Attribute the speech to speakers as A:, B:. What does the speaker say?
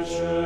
A: treasure.